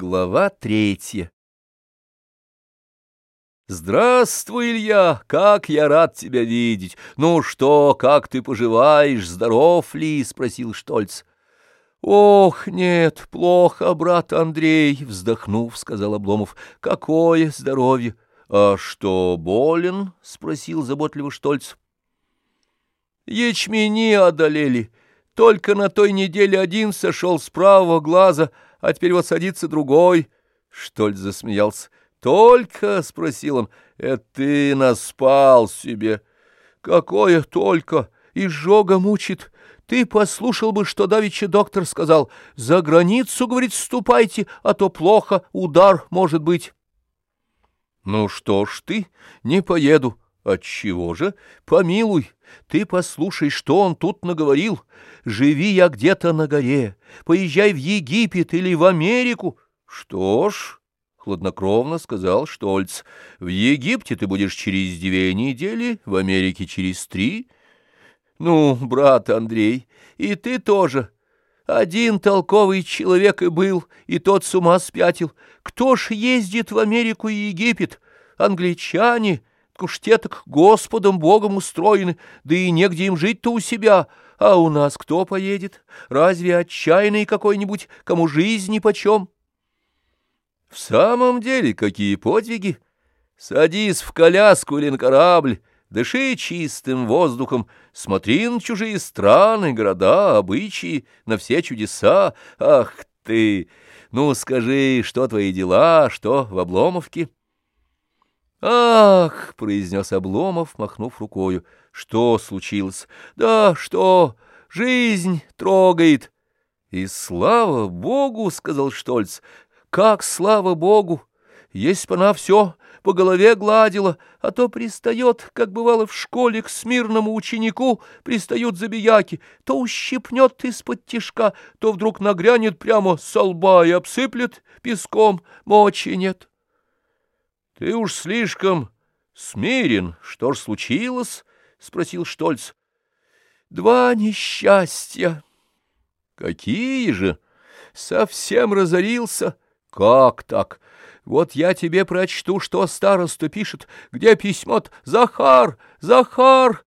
Глава третья «Здравствуй, Илья! Как я рад тебя видеть! Ну что, как ты поживаешь? Здоров ли?» — спросил Штольц. «Ох, нет, плохо, брат Андрей!» — вздохнув, сказал Обломов. «Какое здоровье!» «А что, болен?» — спросил заботливо Штольц. «Ячмени одолели. Только на той неделе один сошел с правого глаза, а теперь вот садится другой. Штольц засмеялся. «Только?» — спросил он. «Это ты наспал себе». «Какое только? Изжога мучит. Ты послушал бы, что давеча доктор сказал. За границу, говорит, ступайте, а то плохо, удар может быть». «Ну что ж ты, не поеду». Отчего же? Помилуй, ты послушай, что он тут наговорил. Живи я где-то на горе, поезжай в Египет или в Америку. Что ж, хладнокровно сказал Штольц, в Египте ты будешь через две недели, в Америке через три. Ну, брат Андрей, и ты тоже. Один толковый человек и был, и тот с ума спятил. Кто ж ездит в Америку и Египет? Англичане — уж те так Господом Богом устроены, да и негде им жить-то у себя. А у нас кто поедет? Разве отчаянный какой-нибудь, кому жизнь нипочем? В самом деле, какие подвиги! Садись в коляску или на корабль, дыши чистым воздухом, смотри на чужие страны, города, обычаи, на все чудеса. Ах ты! Ну, скажи, что твои дела, что в Обломовке? «Ах!» — произнес Обломов, махнув рукою. «Что случилось?» «Да что? Жизнь трогает!» «И слава Богу!» — сказал Штольц. «Как слава Богу! Если бы она все по голове гладила, а то пристает, как бывало в школе, к смирному ученику, пристают забияки, то ущипнет из-под тишка, то вдруг нагрянет прямо со лба и обсыплет песком, мочи нет». — Ты уж слишком смирен. Что ж случилось? — спросил Штольц. — Два несчастья. — Какие же? Совсем разорился. — Как так? Вот я тебе прочту, что староста пишет. Где письмо -то? Захар! Захар!